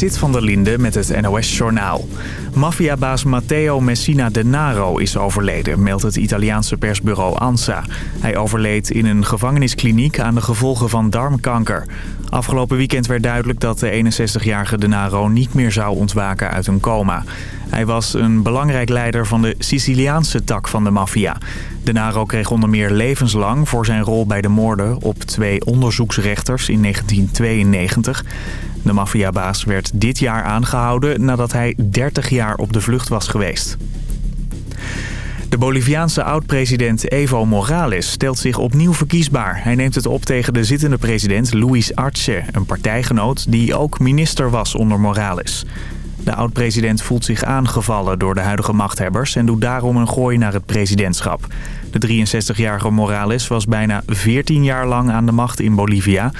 Sit van der Linde met het NOS-journaal. Maffiabaas Matteo Messina Denaro is overleden, meldt het Italiaanse persbureau ANSA. Hij overleed in een gevangeniskliniek aan de gevolgen van darmkanker. Afgelopen weekend werd duidelijk dat de 61-jarige Denaro niet meer zou ontwaken uit een coma. Hij was een belangrijk leider van de Siciliaanse tak van de maffia. Denaro kreeg onder meer levenslang voor zijn rol bij de moorden op twee onderzoeksrechters in 1992. De maffiabaas werd dit jaar aangehouden nadat hij 30 jaar op de vlucht was geweest. De Boliviaanse oud-president Evo Morales stelt zich opnieuw verkiesbaar. Hij neemt het op tegen de zittende president Luis Arce, een partijgenoot die ook minister was onder Morales. De oud-president voelt zich aangevallen door de huidige machthebbers... en doet daarom een gooi naar het presidentschap. De 63-jarige Morales was bijna 14 jaar lang aan de macht in Bolivia.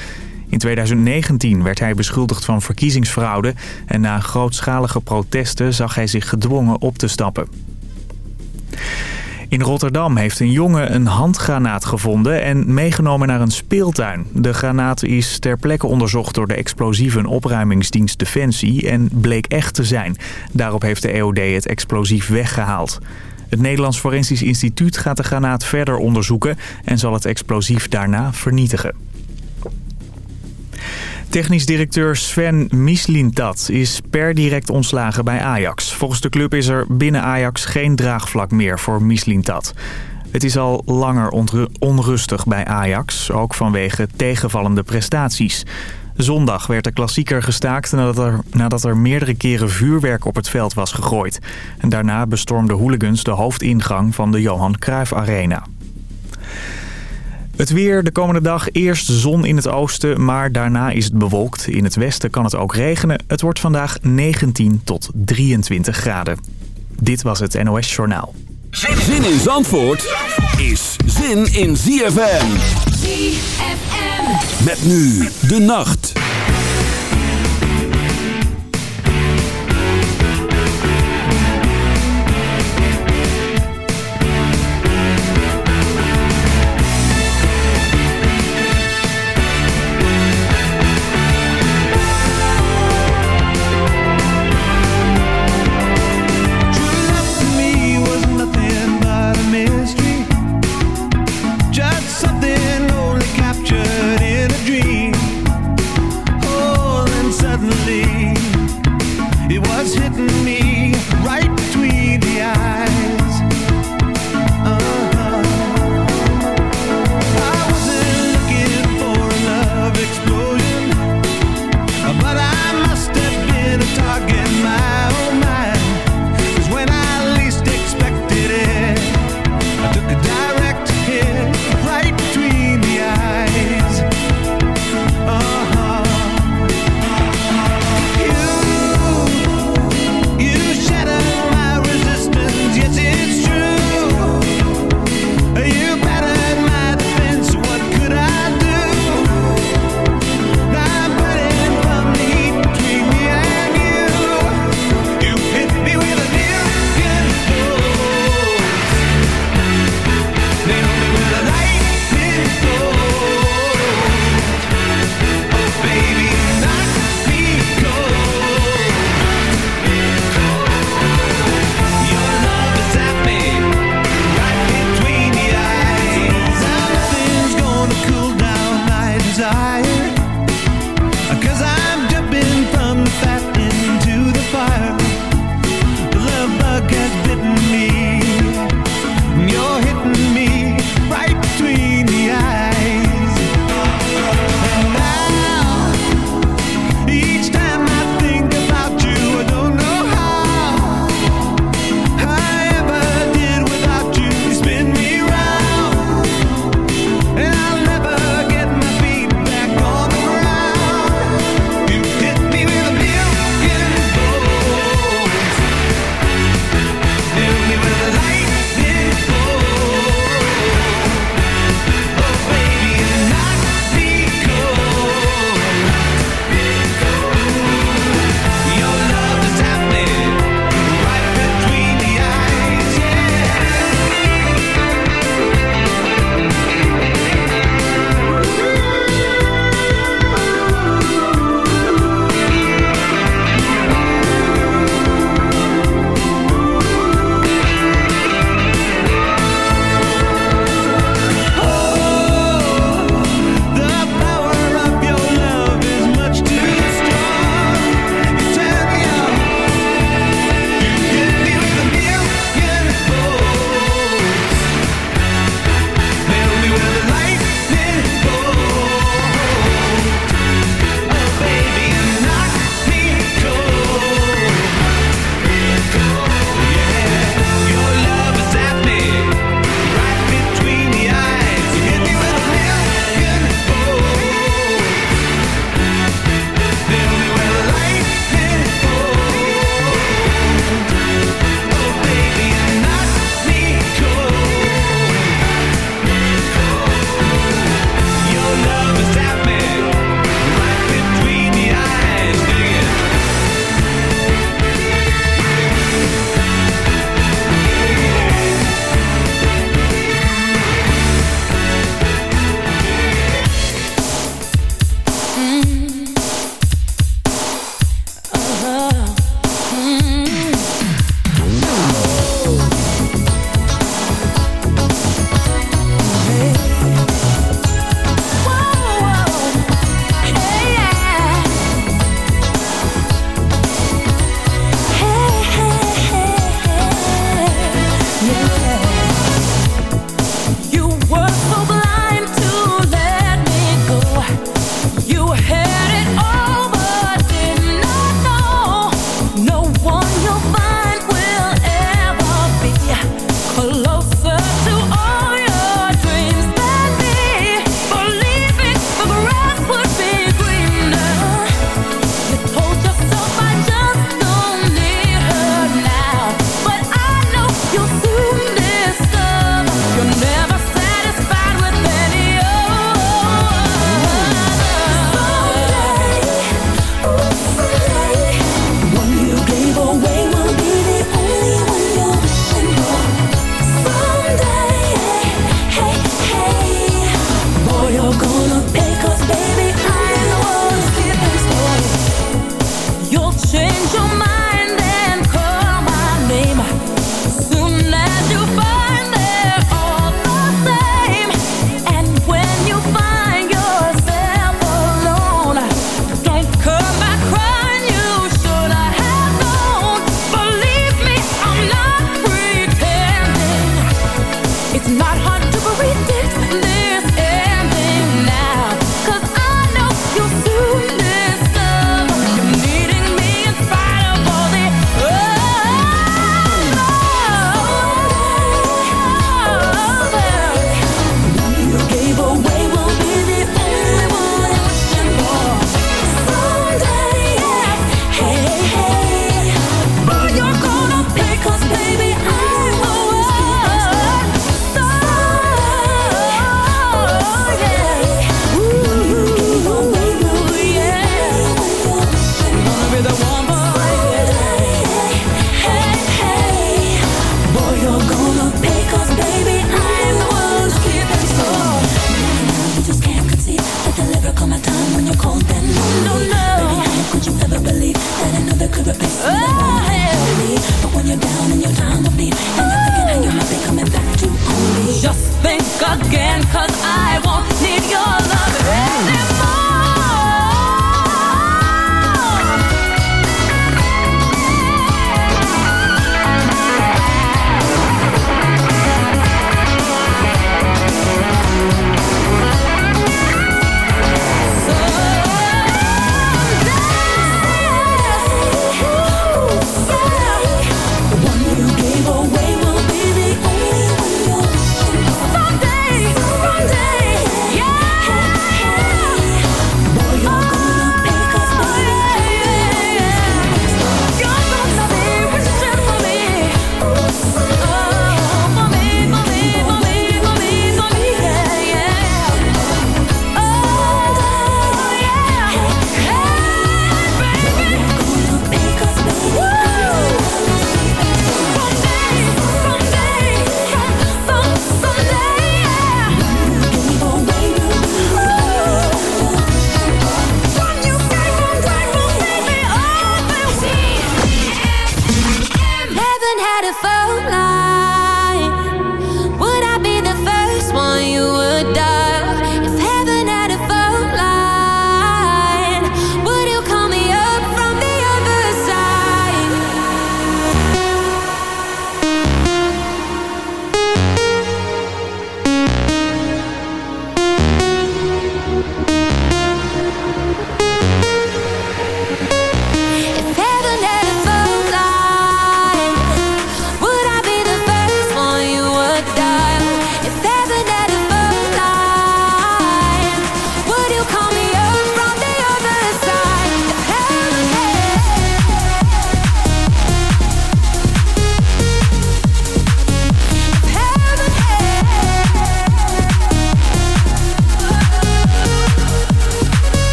In 2019 werd hij beschuldigd van verkiezingsfraude... en na grootschalige protesten zag hij zich gedwongen op te stappen. In Rotterdam heeft een jongen een handgranaat gevonden en meegenomen naar een speeltuin. De granaat is ter plekke onderzocht door de explosieve opruimingsdienst Defensie en bleek echt te zijn. Daarop heeft de EOD het explosief weggehaald. Het Nederlands Forensisch Instituut gaat de granaat verder onderzoeken en zal het explosief daarna vernietigen. Technisch directeur Sven Mislintat is per direct ontslagen bij Ajax. Volgens de club is er binnen Ajax geen draagvlak meer voor Mislintat. Het is al langer onrustig bij Ajax, ook vanwege tegenvallende prestaties. Zondag werd de klassieker gestaakt nadat er, nadat er meerdere keren vuurwerk op het veld was gegooid. En daarna bestormden hooligans de hoofdingang van de Johan Cruijff Arena. Het weer de komende dag eerst zon in het oosten, maar daarna is het bewolkt. In het westen kan het ook regenen. Het wordt vandaag 19 tot 23 graden. Dit was het NOS Journaal. Zin in Zandvoort is zin in ZFM. ZFM. Met nu de nacht.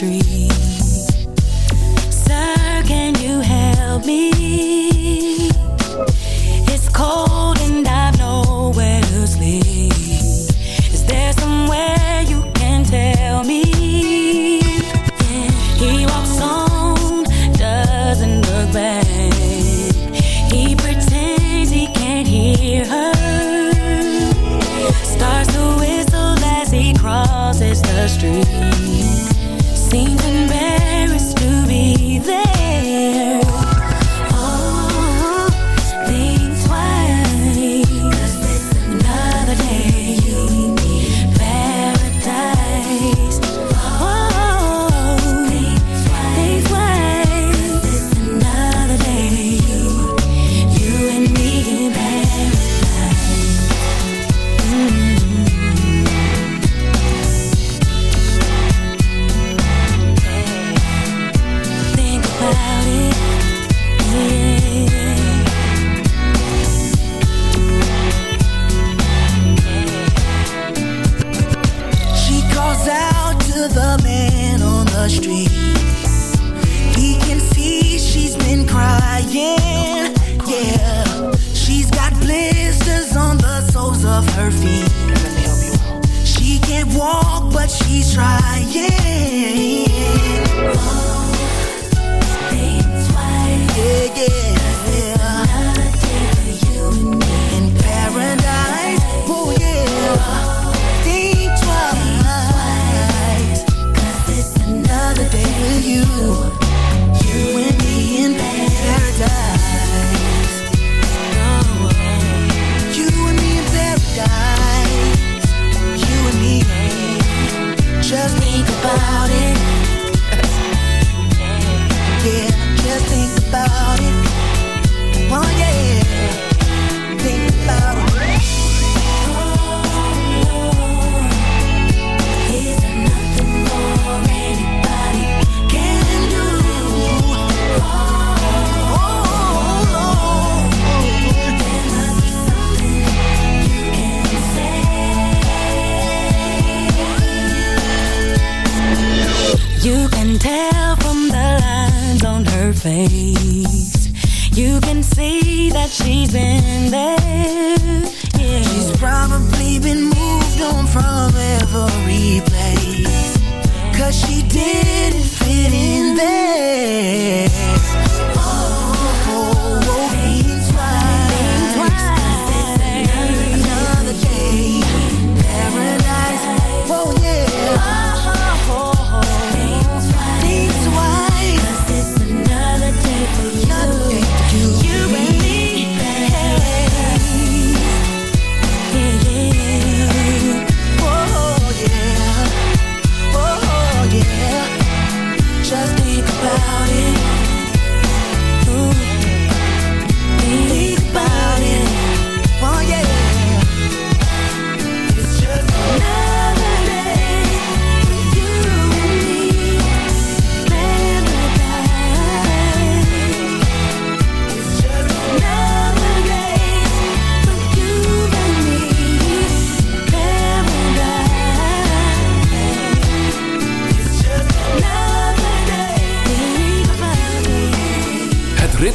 street.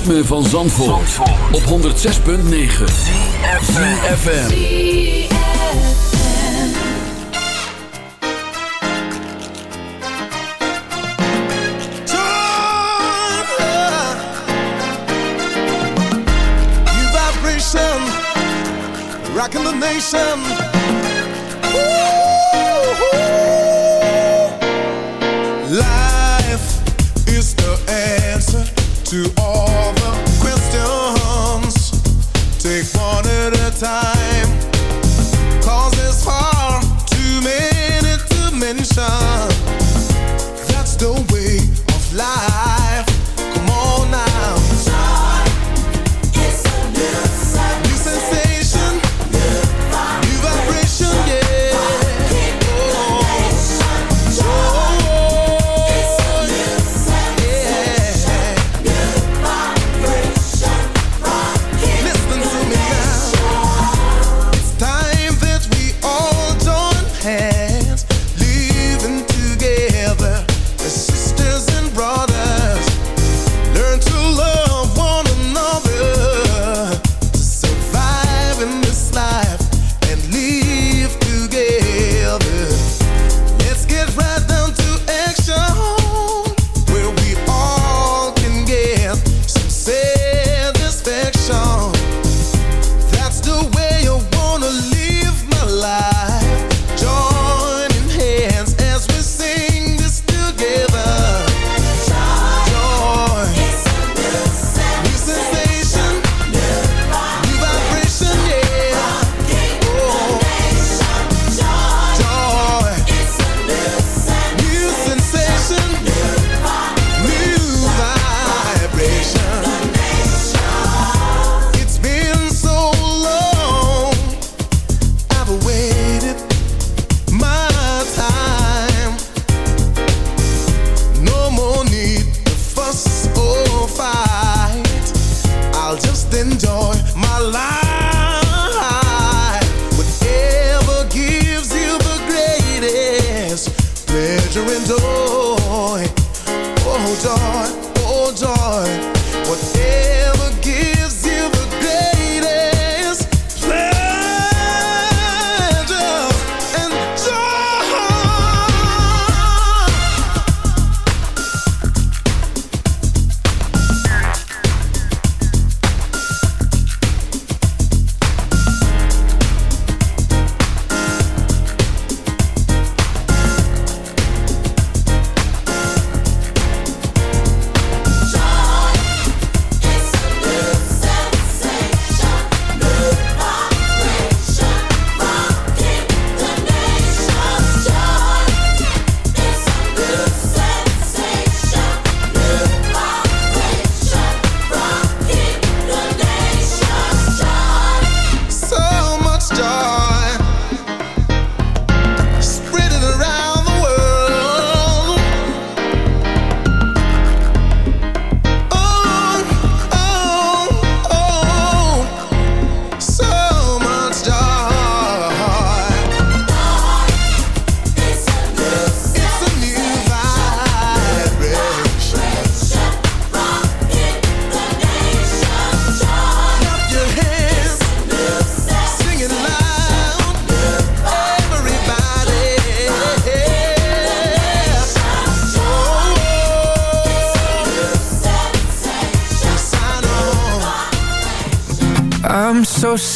ritme van Zandvoort, Zandvoort. op 106.9 CFFM Rockin' the nation.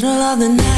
Middle of the night.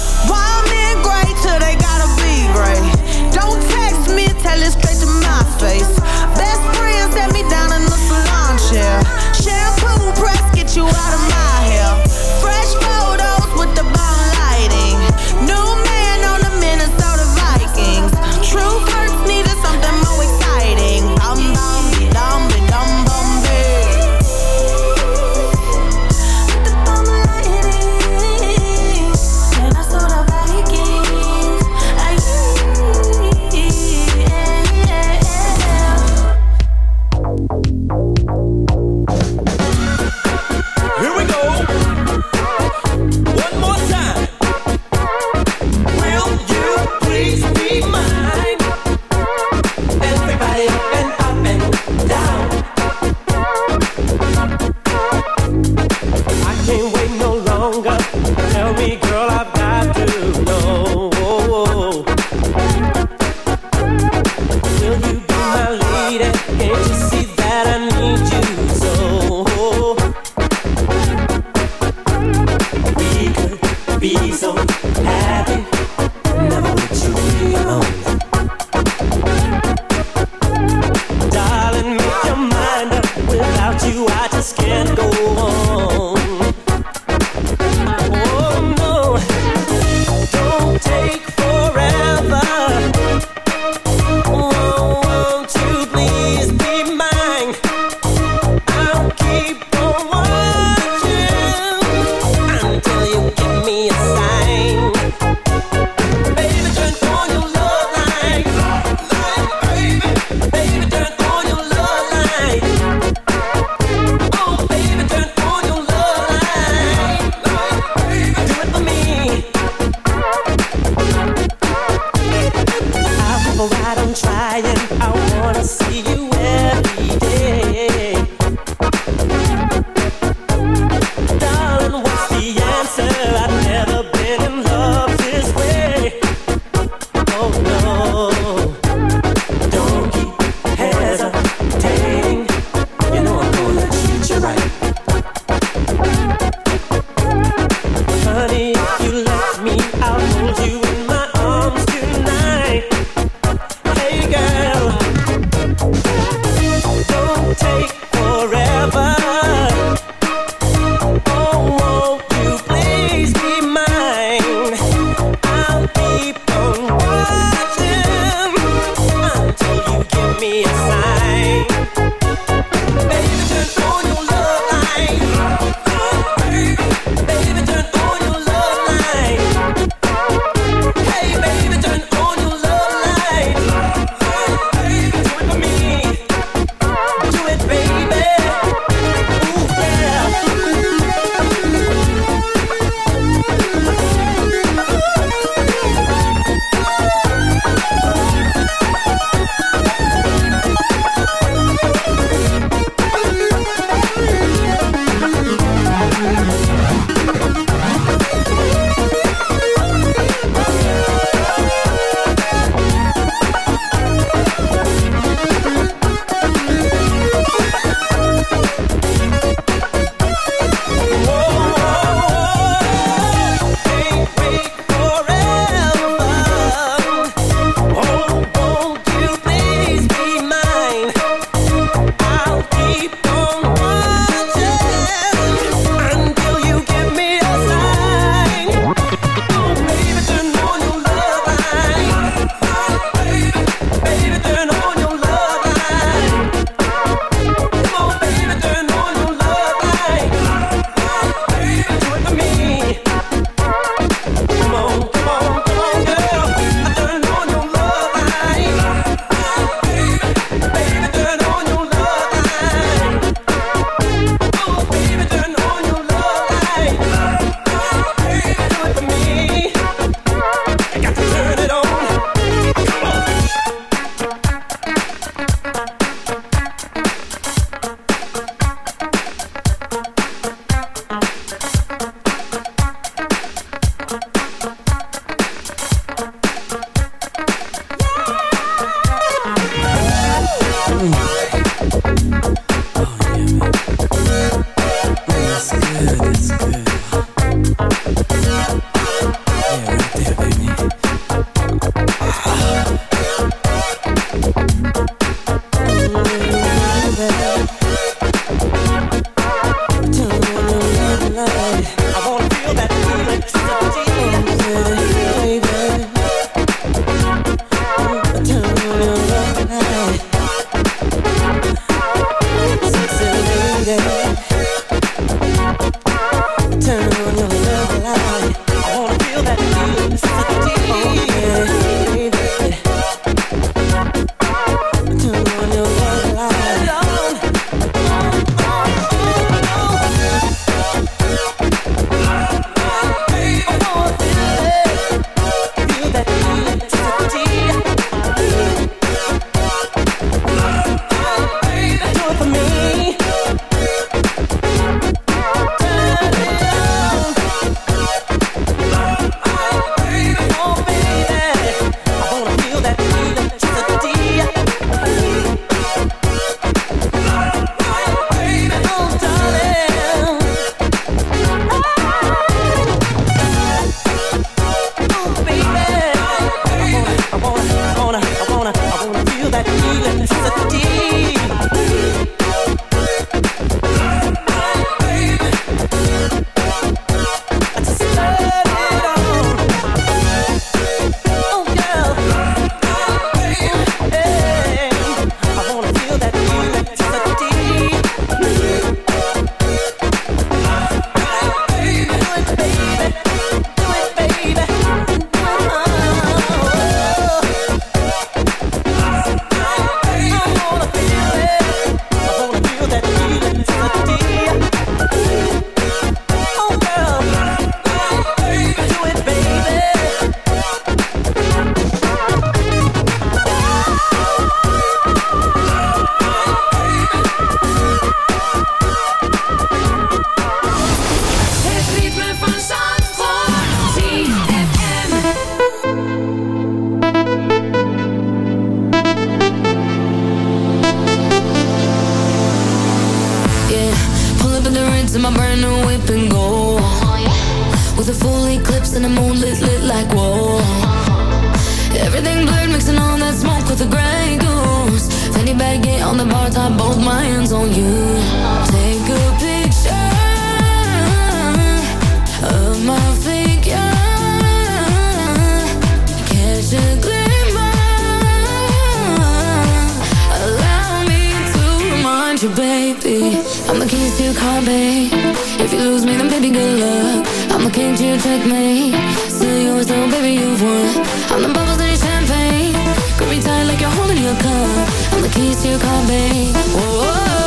lit like whoa Everything blurred, mixing all that smoke with the Grey Goose. Fendi baguette on the bar top, both my hands on you. Take a picture of my figure. Catch a glimmer. Allow me to remind you, baby I'm the keys to your car, babe. If you lose me, then baby, good luck can't you take me? Still yours, though, baby, you've won I'm the bubbles in your champagne Grip me tight like you're holding your cup I'm the keys to your car, babe Whoa, -whoa.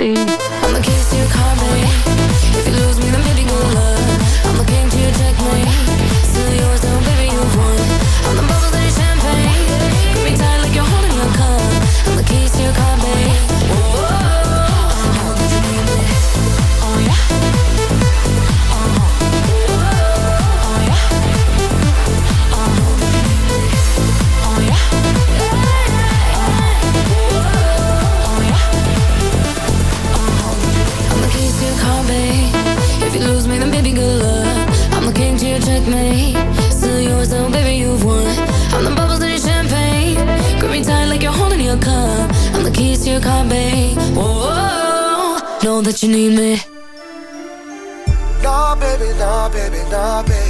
feet. that you need me. Nah, baby, nah, baby, nah, baby.